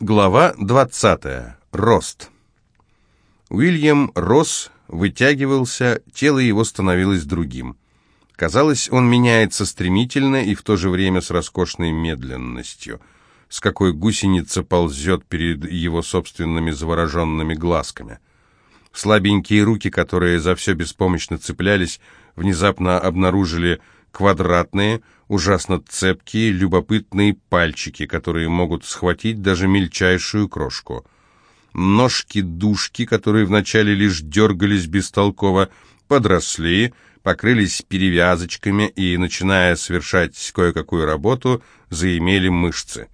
Глава 20. Рост. Уильям рос, вытягивался, тело его становилось другим. Казалось, он меняется стремительно и в то же время с роскошной медленностью, с какой гусеница ползет перед его собственными завороженными глазками. Слабенькие руки, которые за все беспомощно цеплялись, внезапно обнаружили квадратные, ужасно цепкие, любопытные пальчики, которые могут схватить даже мельчайшую крошку. Ножки-душки, которые вначале лишь дергались бестолково, подросли, покрылись перевязочками и, начиная совершать кое-какую работу, заимели мышцы.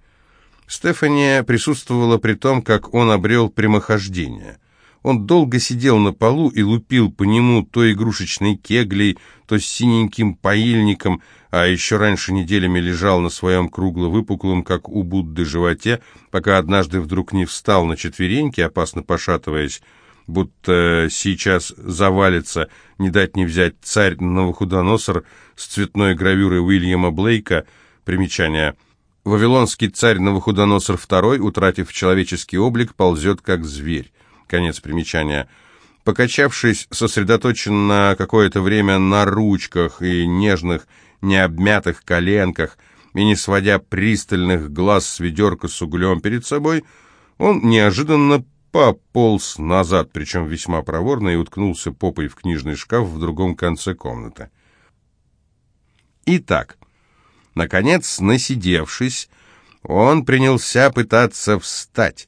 Стефания присутствовала при том, как он обрел прямохождение. Он долго сидел на полу и лупил по нему то игрушечной кеглей, то синеньким поильником, а еще раньше неделями лежал на своем кругло-выпуклом, как у Будды, животе, пока однажды вдруг не встал на четвереньки, опасно пошатываясь, будто сейчас завалится, не дать не взять царь Новохудоносор с цветной гравюрой Уильяма Блейка, примечание «Вавилонский царь Новохудоносор II, утратив человеческий облик, ползет как зверь». Конец примечания. Покачавшись, сосредоточен на какое-то время на ручках и нежных, необмятых коленках, и не сводя пристальных глаз с ведерка с углем перед собой, он неожиданно пополз назад, причем весьма проворно, и уткнулся попой в книжный шкаф в другом конце комнаты. Итак, наконец, насидевшись, он принялся пытаться встать,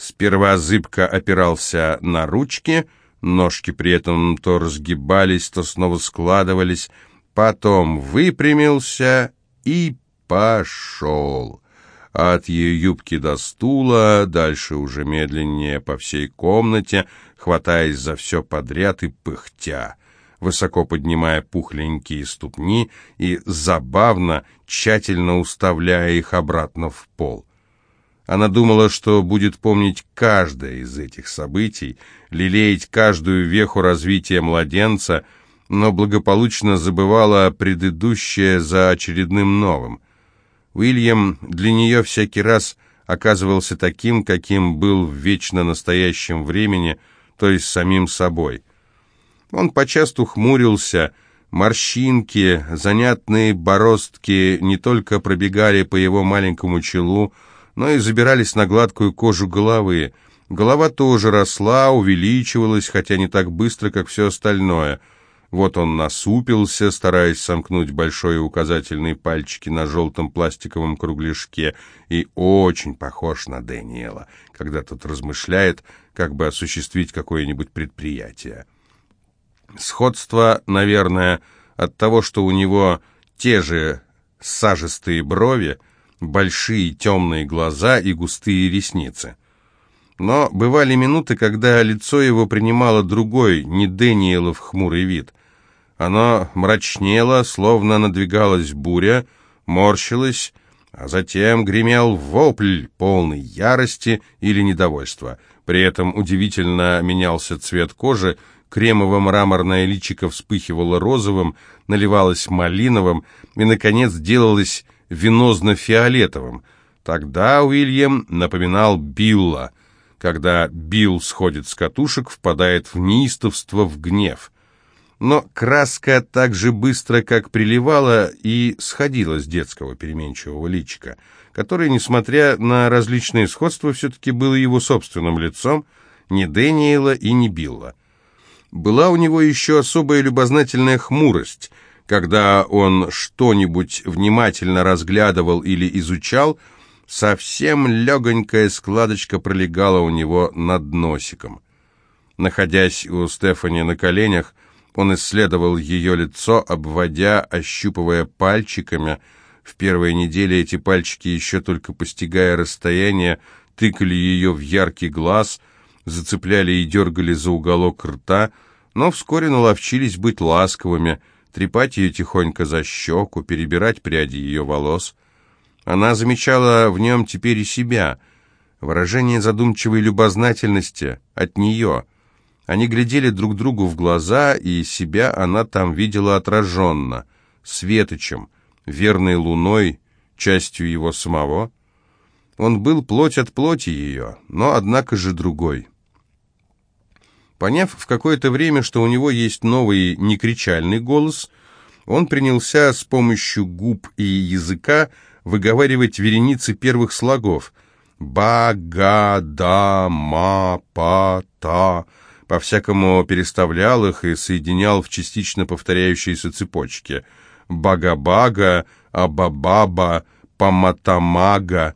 Сперва зыбко опирался на ручки, ножки при этом то разгибались, то снова складывались, потом выпрямился и пошел. От ее юбки до стула, дальше уже медленнее по всей комнате, хватаясь за все подряд и пыхтя, высоко поднимая пухленькие ступни и забавно, тщательно уставляя их обратно в пол. Она думала, что будет помнить каждое из этих событий, лелеять каждую веху развития младенца, но благополучно забывала предыдущее за очередным новым. Уильям для нее всякий раз оказывался таким, каким был в вечно настоящем времени, то есть самим собой. Он почасту хмурился, морщинки, занятные бороздки не только пробегали по его маленькому челу, но и забирались на гладкую кожу головы. Голова тоже росла, увеличивалась, хотя не так быстро, как все остальное. Вот он насупился, стараясь сомкнуть большой и указательный пальчики на желтом пластиковом кругляшке, и очень похож на Дэниела, когда тот размышляет, как бы осуществить какое-нибудь предприятие. Сходство, наверное, от того, что у него те же сажистые брови, большие темные глаза и густые ресницы. Но бывали минуты, когда лицо его принимало другой, не Дэниелов хмурый вид. Оно мрачнело, словно надвигалась буря, морщилось, а затем гремел вопль полной ярости или недовольства. При этом удивительно менялся цвет кожи, кремово-мраморное личико вспыхивало розовым, наливалось малиновым и, наконец, делалось венозно-фиолетовым. Тогда Уильям напоминал Билла, когда Билл сходит с катушек, впадает в неистовство, в гнев. Но краска так же быстро, как приливала, и сходила с детского переменчивого личика, которое, несмотря на различные сходства, все-таки было его собственным лицом, не Дэниела и не Билла. Была у него еще особая любознательная хмурость — когда он что-нибудь внимательно разглядывал или изучал, совсем легонькая складочка пролегала у него над носиком. Находясь у Стефани на коленях, он исследовал ее лицо, обводя, ощупывая пальчиками. В первые недели эти пальчики, еще только постигая расстояние, тыкали ее в яркий глаз, зацепляли и дергали за уголок рта, но вскоре наловчились быть ласковыми, трепать ее тихонько за щеку, перебирать пряди ее волос. Она замечала в нем теперь и себя, выражение задумчивой любознательности от нее. Они глядели друг другу в глаза, и себя она там видела отраженно, светочем, верной луной, частью его самого. Он был плоть от плоти ее, но однако же другой. Поняв в какое-то время, что у него есть новый некричальный голос, он принялся с помощью губ и языка выговаривать вереницы первых слогов «ба-га-да-ма-па-та», по-всякому переставлял их и соединял в частично повторяющиеся цепочки «бага-бага», «аба-баба», «паматамага»,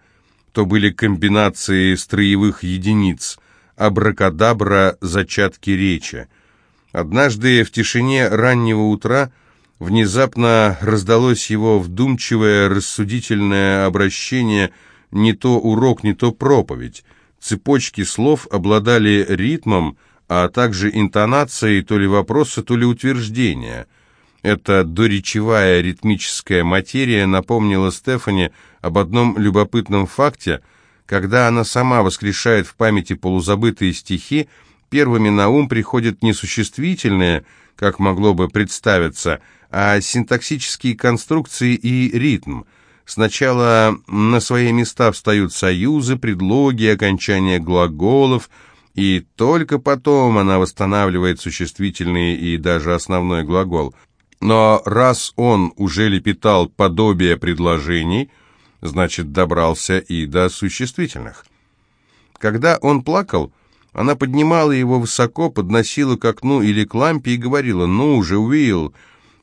то были комбинации строевых единиц – абракадабра зачатки речи. Однажды в тишине раннего утра внезапно раздалось его вдумчивое, рассудительное обращение «не то урок, не то проповедь». Цепочки слов обладали ритмом, а также интонацией то ли вопроса, то ли утверждения. Эта доречевая ритмическая материя напомнила Стефани об одном любопытном факте – когда она сама воскрешает в памяти полузабытые стихи, первыми на ум приходят не существительные, как могло бы представиться, а синтаксические конструкции и ритм. Сначала на свои места встают союзы, предлоги, окончания глаголов, и только потом она восстанавливает существительные и даже основной глагол. Но раз он уже лепетал подобие предложений – значит, добрался и до существительных. Когда он плакал, она поднимала его высоко, подносила к окну или к лампе и говорила, «Ну уже Уилл,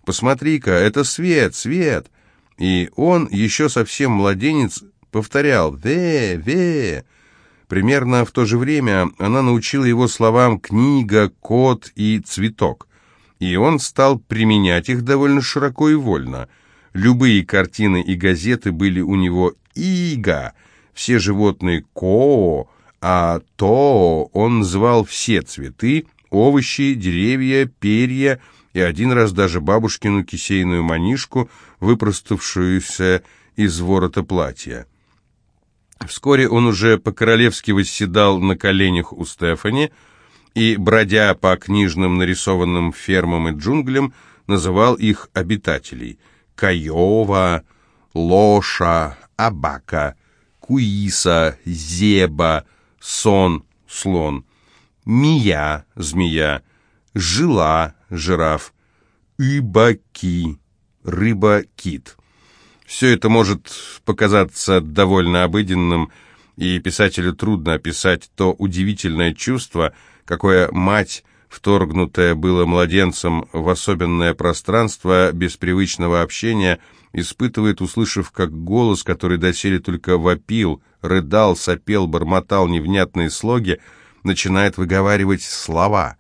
посмотри-ка, это свет, свет!» И он, еще совсем младенец, повторял «Ве, ве!» Примерно в то же время она научила его словам «книга», «кот» и «цветок», и он стал применять их довольно широко и вольно – Любые картины и газеты были у него «ига», все животные «ко», а «то» он называл все цветы, овощи, деревья, перья и один раз даже бабушкину кисейную манишку, выпроставшуюся из ворота платья. Вскоре он уже по-королевски восседал на коленях у Стефани и, бродя по книжным нарисованным фермам и джунглям, называл их обитателей – Каева, Лоша, Абака, Куиса, Зеба, Сон, слон, Мия, змея, Жила, жираф, Ибаки, рыба-кит. Все это может показаться довольно обыденным, и писателю трудно описать то удивительное чувство, какое мать вторгнутое было младенцем в особенное пространство без привычного общения, испытывает, услышав, как голос, который доселе только вопил, рыдал, сопел, бормотал невнятные слоги, начинает выговаривать слова.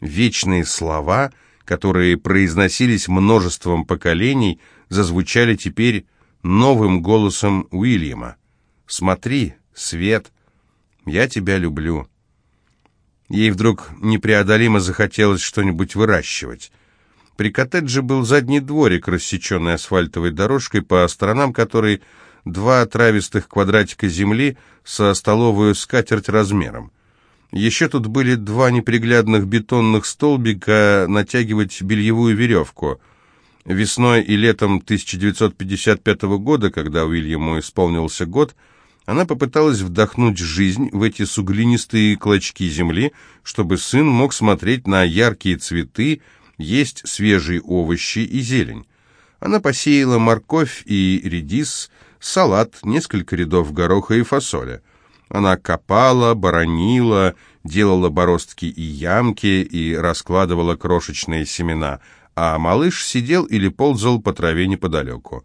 Вечные слова, которые произносились множеством поколений, зазвучали теперь новым голосом Уильяма. «Смотри, свет, я тебя люблю». Ей вдруг непреодолимо захотелось что-нибудь выращивать. При коттедже был задний дворик, рассеченный асфальтовой дорожкой, по сторонам которой два травистых квадратика земли со столовую скатерть размером. Еще тут были два неприглядных бетонных столбика натягивать бельевую веревку. Весной и летом 1955 года, когда Уильяму исполнился год, она попыталась вдохнуть жизнь в эти суглинистые клочки земли, чтобы сын мог смотреть на яркие цветы, есть свежие овощи и зелень. Она посеяла морковь и редис, салат, несколько рядов гороха и фасоля. Она копала, боронила, делала бороздки и ямки и раскладывала крошечные семена, а малыш сидел или ползал по траве неподалеку.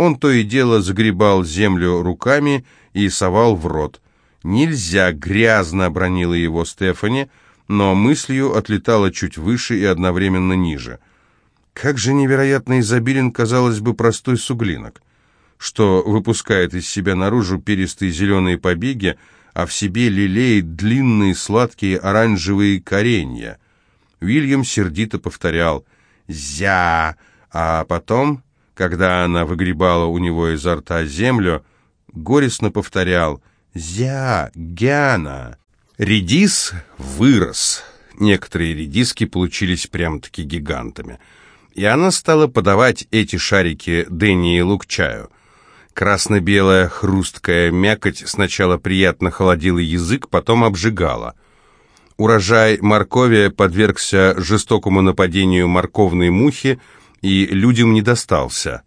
Он то и дело загребал землю руками и совал в рот. «Нельзя!» — грязно бронила его Стефани, но мыслью отлетала чуть выше и одновременно ниже. Как же невероятно изобилен, казалось бы, простой суглинок, что выпускает из себя наружу перистые зеленые побеги, а в себе лелеет длинные сладкие оранжевые коренья. Уильям сердито повторял «Зя!», а потом когда она выгребала у него изо рта землю, горестно повторял «Зя, Гяна». Редис вырос. Некоторые редиски получились прям-таки гигантами. И она стала подавать эти шарики Дэнни и Лукчаю. Красно-белая хрусткая мякоть сначала приятно холодила язык, потом обжигала. Урожай моркови подвергся жестокому нападению морковной мухи и людям не достался.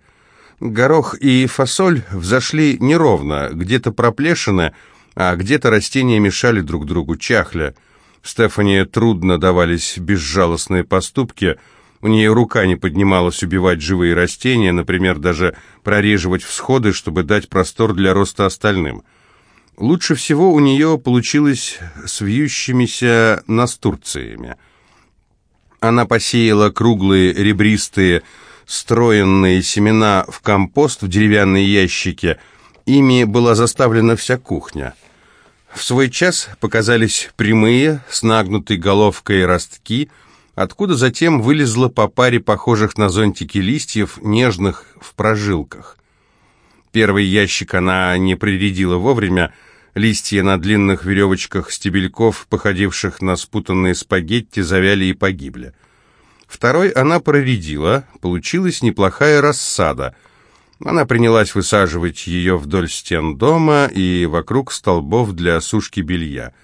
Горох и фасоль взошли неровно, где-то проплешины, а где-то растения мешали друг другу, чахля. Стефани трудно давались безжалостные поступки – у нее рука не поднималась убивать живые растения, например, даже прореживать всходы, чтобы дать простор для роста остальным. Лучше всего у нее получилось с вьющимися настурциями. Она посеяла круглые, ребристые, строенные семена в компост в деревянные ящики. Ими была заставлена вся кухня. В свой час показались прямые, с нагнутой головкой ростки – откуда затем вылезла по паре похожих на зонтики листьев, нежных в прожилках. Первый ящик она не прирядила вовремя, листья на длинных веревочках стебельков, походивших на спутанные спагетти, завяли и погибли. Второй она проредила, получилась неплохая рассада. Она принялась высаживать ее вдоль стен дома и вокруг столбов для сушки белья –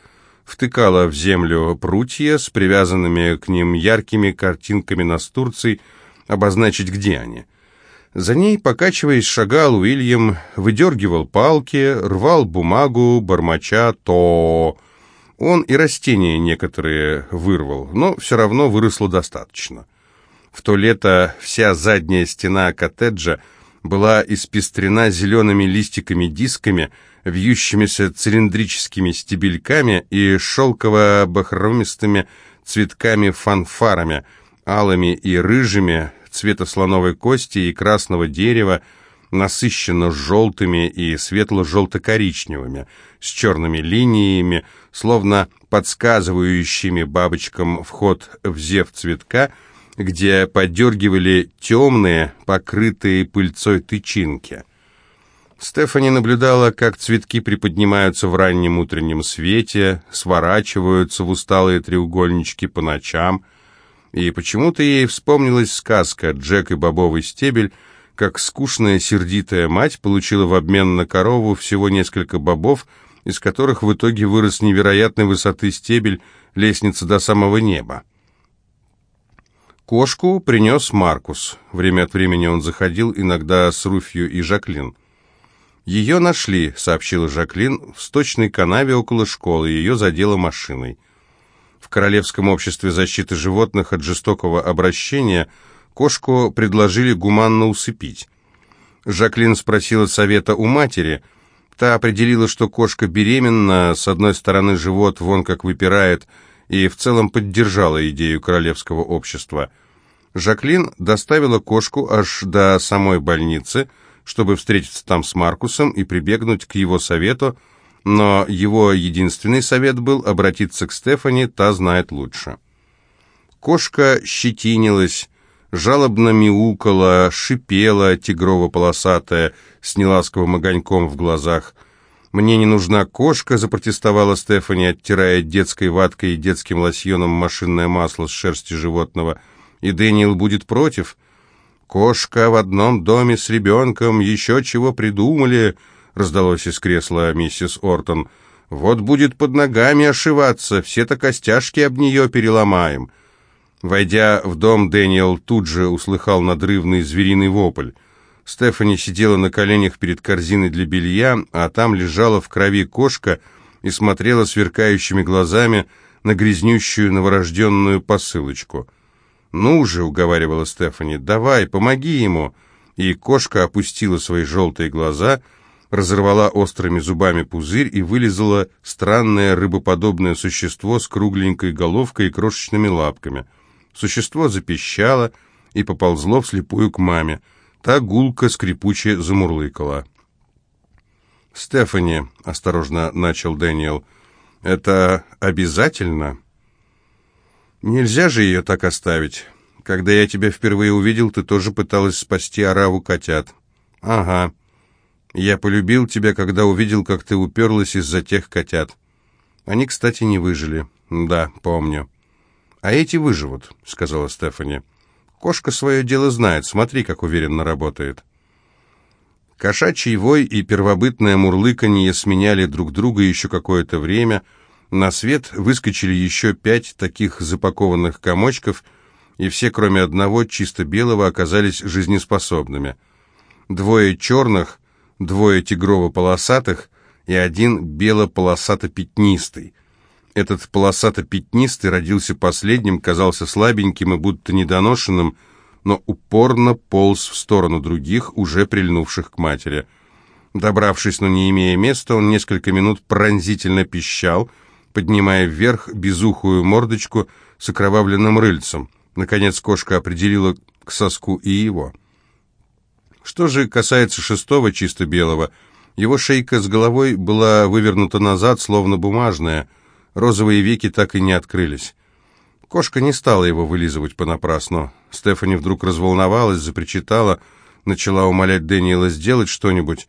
втыкала в землю прутья с привязанными к ним яркими картинками настурций, обозначить, где они. За ней, покачиваясь, шагал Уильям, выдергивал палки, рвал бумагу, бормоча «то». Он и растения некоторые вырвал, но все равно выросло достаточно. В то лето вся задняя стена коттеджа была испестрена зелеными листиками-дисками, вьющимися цилиндрическими стебельками и шелково-бахромистыми цветками-фанфарами, алыми и рыжими, цвета слоновой кости и красного дерева, насыщенно желтыми и светло-желто-коричневыми, с черными линиями, словно подсказывающими бабочкам вход в зев цветка, где подергивали темные, покрытые пыльцой тычинки. Стефани наблюдала, как цветки приподнимаются в раннем утреннем свете, сворачиваются в усталые треугольнички по ночам, и почему-то ей вспомнилась сказка «Джек и бобовый стебель», как скучная сердитая мать получила в обмен на корову всего несколько бобов, из которых в итоге вырос невероятной высоты стебель, лестница до самого неба. Кошку принес Маркус. Время от времени он заходил, иногда с Руфью и Жаклин. «Ее нашли», — сообщила Жаклин, — «в сточной канаве около школы. Ее задело машиной». В Королевском обществе защиты животных от жестокого обращения кошку предложили гуманно усыпить. Жаклин спросила совета у матери. Та определила, что кошка беременна, с одной стороны живот вон как выпирает, и в целом поддержала идею Королевского общества. Жаклин доставила кошку аж до самой больницы, чтобы встретиться там с Маркусом и прибегнуть к его совету, но его единственный совет был обратиться к Стефани, та знает лучше. Кошка щетинилась, жалобно мяукала, шипела, тигрово-полосатая, с неласковым огоньком в глазах. «Мне не нужна кошка», — запротестовала Стефани, оттирая детской ваткой и детским лосьоном машинное масло с шерсти животного. «И Дэниел будет против?» «Кошка в одном доме с ребенком, еще чего придумали», — раздалось из кресла миссис Ортон. «Вот будет под ногами ошиваться, все-то костяшки об нее переломаем». Войдя в дом, Дэниел тут же услыхал надрывный звериный вопль. Стефани сидела на коленях перед корзиной для белья, а там лежала в крови кошка и смотрела сверкающими глазами на грязнющую новорожденную посылочку — «Ну же», — уговаривала Стефани, — «давай, помоги ему». И кошка опустила свои желтые глаза, разорвала острыми зубами пузырь и вылезала странное рыбоподобное существо с кругленькой головкой и крошечными лапками. Существо запищало и поползло вслепую к маме. Та гулко скрипуче замурлыкала. «Стефани», — осторожно начал Дэниел, — «это обязательно?» Нельзя же ее так оставить. Когда я тебя впервые увидел, ты тоже пыталась спасти ораву котят. Ага. Я полюбил тебя, когда увидел, как ты уперлась из-за тех котят. Они, кстати, не выжили. Да, помню. А эти выживут, сказала Стефани. Кошка свое дело знает, смотри, как уверенно работает. Кошачий вой и первобытное мурлыканье сменяли друг друга еще какое-то время. На свет выскочили еще пять таких запакованных комочков, и все, кроме одного, чисто белого, оказались жизнеспособными. Двое черных, двое тигрово-полосатых и один бело-полосато-пятнистый. Этот полосато-пятнистый родился последним, казался слабеньким и будто недоношенным, но упорно полз в сторону других, уже прильнувших к матери. Добравшись, но не имея места, он несколько минут пронзительно пищал, поднимая вверх безухую мордочку с окровавленным рыльцем. Наконец кошка определила к соску и его. Что же касается шестого чисто белого, его шейка с головой была вывернута назад, словно бумажная, розовые веки так и не открылись. Кошка не стала его вылизывать понапрасну. Стефани вдруг разволновалась, запричитала, начала умолять Дэниела сделать что-нибудь.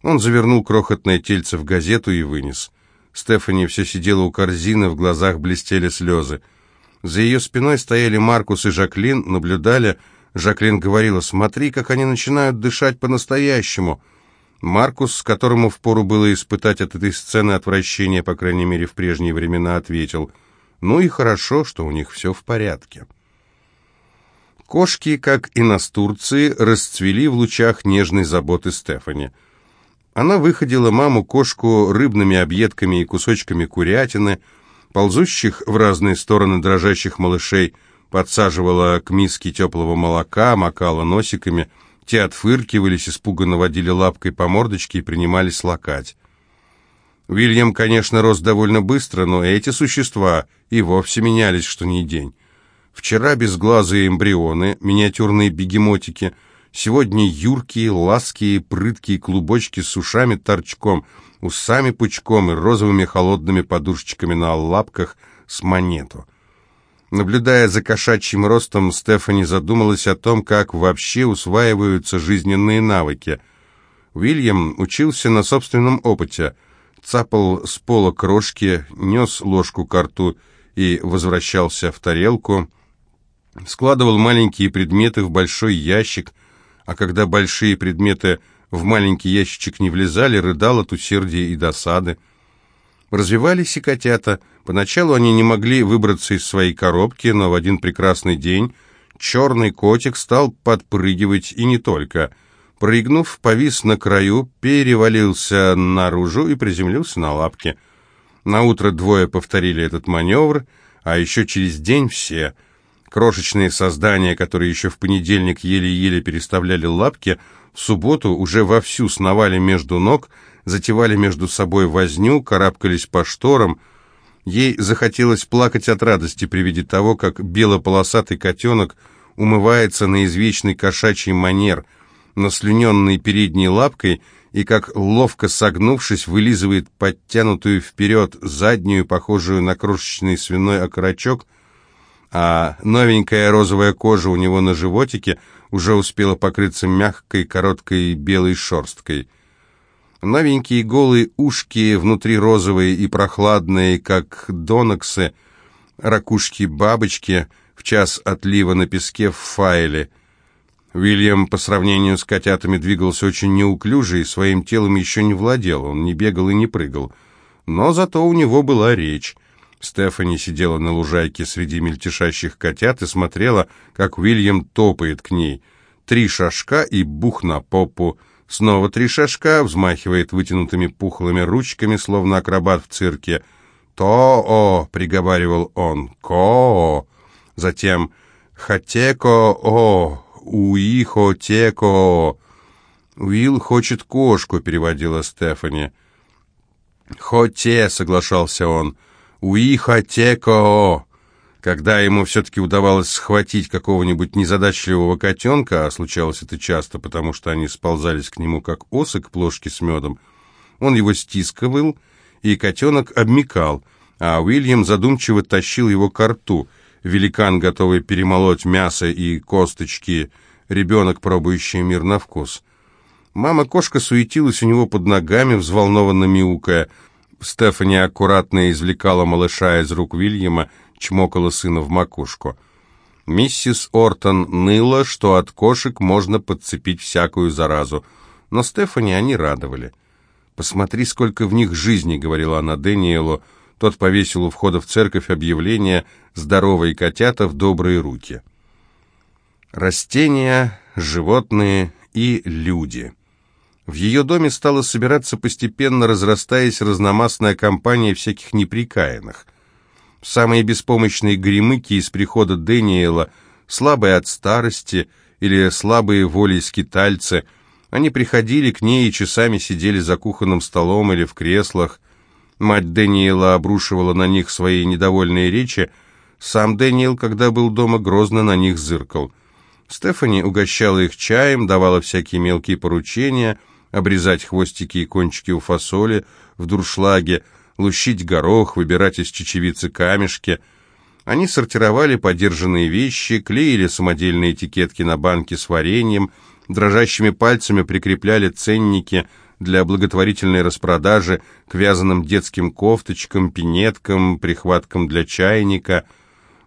Он завернул крохотное тельце в газету и вынес. Стефани все сидела у корзины, в глазах блестели слезы. За ее спиной стояли Маркус и Жаклин, наблюдали. Жаклин говорила, «Смотри, как они начинают дышать по-настоящему». Маркус, которому впору было испытать от этой сцены отвращение, по крайней мере, в прежние времена, ответил – ну и хорошо, что у них все в порядке. Кошки, как и настурции, расцвели в лучах нежной заботы Стефани. Она выходила маму-кошку рыбными объедками и кусочками курятины, ползущих в разные стороны дрожащих малышей, подсаживала к миске теплого молока, макала носиками, те отфыркивались, испуганно водили лапкой по мордочке и принимались лакать. Уильям, конечно, рос довольно быстро, но эти существа и вовсе менялись, что ни день. Вчера безглазые эмбрионы, миниатюрные бегемотики, сегодня юркие, лаские, прыткие клубочки с ушами торчком, усами пучком и розовыми холодными подушечками на лапках с монету. Наблюдая за кошачьим ростом, Стефани задумалась о том, как вообще усваиваются жизненные навыки. Уильям учился на собственном опыте – цапал с пола крошки, нес ложку к рту и возвращался в тарелку, складывал маленькие предметы в большой ящик, а когда большие предметы в маленький ящичек не влезали, рыдал от усердия и досады. Развивались и котята. Поначалу они не могли выбраться из своей коробки, но в один прекрасный день черный котик стал подпрыгивать, и не только – Прыгнув, повис на краю, перевалился наружу и приземлился на лапки. На утро двое повторили этот маневр, а еще через день все. Крошечные создания, которые еще в понедельник еле-еле переставляли лапки, в субботу уже вовсю сновали между ног, затевали между собой возню, карабкались по шторам. Ей захотелось плакать от радости при виде того, как белополосатый котенок умывается на извечный кошачий манер – наслюненной передней лапкой и, как ловко согнувшись, вылизывает подтянутую вперед заднюю, похожую на крошечный свиной окорочок, а новенькая розовая кожа у него на животике уже успела покрыться мягкой, короткой белой шерсткой. Новенькие голые ушки, внутри розовые и прохладные, как доноксы, ракушки-бабочки, в час отлива на песке в файле — Уильям по сравнению с котятами двигался очень неуклюже и своим телом еще не владел, он не бегал и не прыгал. Но зато у него была речь. Стефани сидела на лужайке среди мельтешащих котят и смотрела, как Уильям топает к ней. Три шажка и бух на попу. Снова три шажка, взмахивает вытянутыми пухлыми ручками, словно акробат в цирке. «То-о!» — приговаривал он. «Ко-о!» Затем «Хатеко-о!» «Уихотеко!» «Уилл хочет кошку», — переводила Стефани. «Хоте», — соглашался он, — «уихотеко!» Когда ему все-таки удавалось схватить какого-нибудь незадачливого котенка, а случалось это часто, потому что они сползались к нему, как осы к плошке с медом, он его стискивал, и котенок обмекал, а Уильям задумчиво тащил его к рту — великан, готовый перемолоть мясо и косточки, ребенок, пробующий мир на вкус. Мама-кошка суетилась у него под ногами, взволнованно мяукая. Стефани аккуратно извлекала малыша из рук Вильяма, чмокала сына в макушку. Миссис Ортон ныла, что от кошек можно подцепить всякую заразу. но Стефани они радовали. «Посмотри, сколько в них жизни», — говорила она Дэниелу. Тот повесил у входа в церковь объявление «Здоровые котята в добрые руки». Растения, животные и люди. В ее доме стала собираться постепенно разрастаясь разномастная компания всяких неприкаянных. Самые беспомощные гремыки из прихода Дэниела, слабые от старости или слабые волей скитальцы, они приходили к ней и часами сидели за кухонным столом или в креслах. Мать Дэниела обрушивала на них свои недовольные речи, сам Дэниел, когда был дома, грозно на них зыркал. Стефани угощала их чаем, давала всякие мелкие поручения, обрезать хвостики и кончики у фасоли в дуршлаге, лущить горох, выбирать из чечевицы камешки. Они сортировали подержанные вещи, клеили самодельные этикетки на банки с вареньем, дрожащими пальцами прикрепляли ценники для благотворительной распродажи к вязаным детским кофточкам, пинеткам, прихваткам для чайника.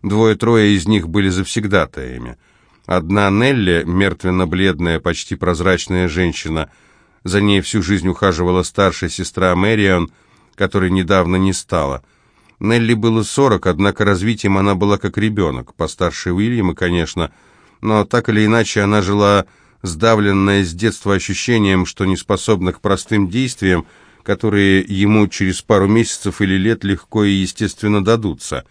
Двое-трое из них были завсегдатаями. Одна Нелли, мертвенно-бледная, почти прозрачная женщина, за ней всю жизнь ухаживала старшая сестра Мэрион – которой недавно не стало. Нелли было сорок, однако развитием она была как ребенок, постарше Уильяма, конечно, но так или иначе она жила сдавленная с детства ощущением, что не способна к простым действиям, которые ему через пару месяцев или лет легко и естественно дадутся.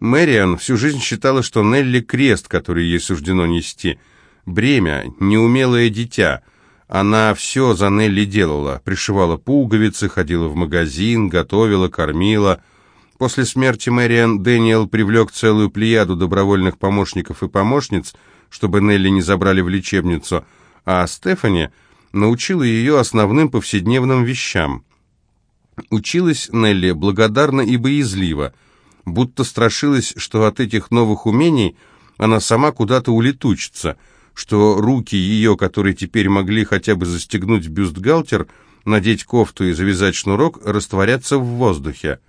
Мэриан всю жизнь считала, что Нелли — крест, который ей суждено нести, бремя, неумелое дитя — она все за Нелли делала, пришивала пуговицы, ходила в магазин, готовила, кормила. После смерти Мэриан Дэниел привлек целую плеяду добровольных помощников и помощниц, чтобы Нелли не забрали в лечебницу, а Стефани научила ее основным повседневным вещам. Училась Нелли благодарно и боязливо, будто страшилась, что от этих новых умений она сама куда-то улетучится – что руки ее, которые теперь могли хотя бы застегнуть бюстгальтер, надеть кофту и завязать шнурок, растворятся в воздухе.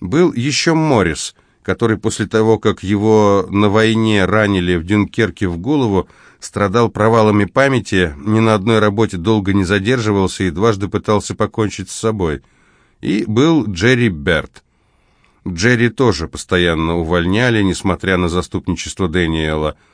Был еще Моррис, который после того, как его на войне ранили в Дюнкерке в голову, страдал провалами памяти, ни на одной работе долго не задерживался и дважды пытался покончить с собой. И был Джерри Берт. Джерри тоже постоянно увольняли, несмотря на заступничество Дэниела –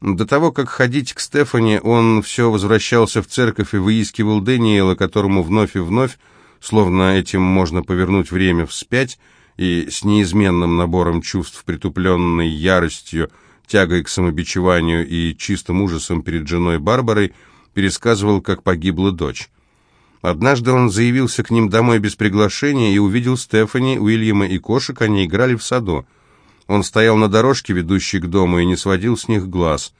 до того, как ходить к Стефани, он все возвращался в церковь и выискивал Дэниела, которому вновь и вновь, словно этим можно повернуть время вспять, и с неизменным набором чувств, притупленной яростью, тягой к самобичеванию и чистым ужасом перед женой Барбарой, пересказывал, как погибла дочь. Однажды он заявился к ним домой без приглашения и увидел Стефани, Уильяма и кошек, они играли в саду. Он стоял на дорожке, ведущей к дому, и не сводил с них глаз.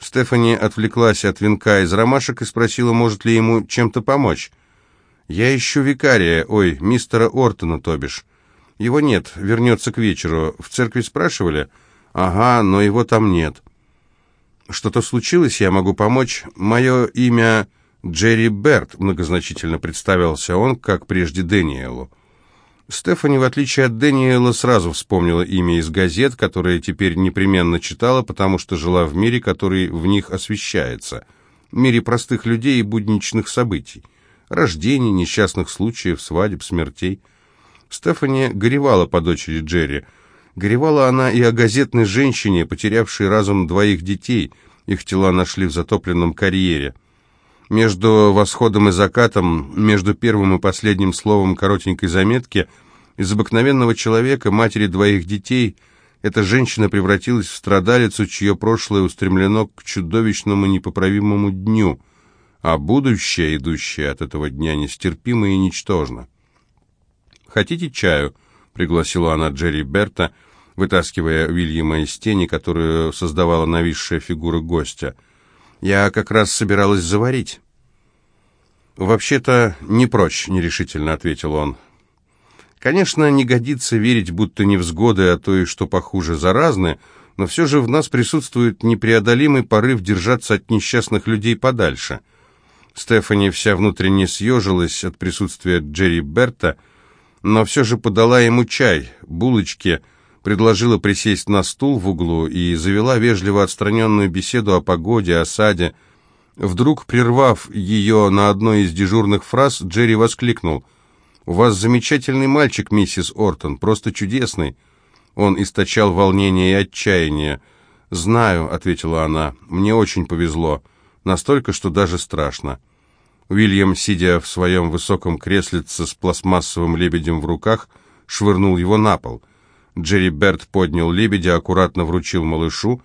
Стефани отвлеклась от венка из ромашек и спросила, может ли ему чем-то помочь. «Я ищу викария, ой, мистера Ортона, то бишь. Его нет, вернется к вечеру. В церкви спрашивали?» «Ага, но его там нет». «Что-то случилось, я могу помочь. Мое имя Джерри Берт», — многозначительно представился он, как прежде Дэниелу. Стефани, в отличие от Дэниела, сразу вспомнила имя из газет, которое теперь непременно читала, потому что жила в мире, который в них освещается. Мире простых людей и будничных событий. Рождений, несчастных случаев, свадеб, смертей. Стефани горевала по дочери Джерри. Горевала она и о газетной женщине, потерявшей разум двоих детей. Их тела нашли в затопленном карьере. Между восходом и закатом, между первым и последним словом коротенькой заметки, из обыкновенного человека, матери двоих детей, эта женщина превратилась в страдалицу, чье прошлое устремлено к чудовищному непоправимому дню, а будущее, идущее от этого дня, нестерпимо и ничтожно. «Хотите чаю?» — пригласила она Джерри Берта, вытаскивая Уильяма из тени, которую создавала нависшая фигура гостя — я как раз собиралась заварить». «Вообще-то не прочь», — нерешительно ответил он. «Конечно, не годится верить, будто невзгоды, а то и что похуже, заразны, но все же в нас присутствует непреодолимый порыв держаться от несчастных людей подальше». Стефани вся внутренне съежилась от присутствия Джерри Берта, но все же подала ему чай, булочки, предложила присесть на стул в углу и завела вежливо отстраненную беседу о погоде, о саде. Вдруг, прервав ее на одной из дежурных фраз, Джерри воскликнул. «У вас замечательный мальчик, миссис Ортон, просто чудесный». Он источал волнение и отчаяние. «Знаю», — ответила она, — «мне очень повезло. Настолько, что даже страшно». Уильям, сидя в своем высоком креслице с пластмассовым лебедем в руках, швырнул его на пол. Джерри Берт поднял лебедя, аккуратно вручил малышу,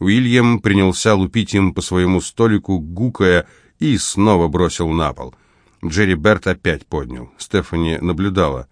Уильям принялся лупить им по своему столику, гукая, и снова бросил на пол. Джерри Берт опять поднял. Стефани наблюдала.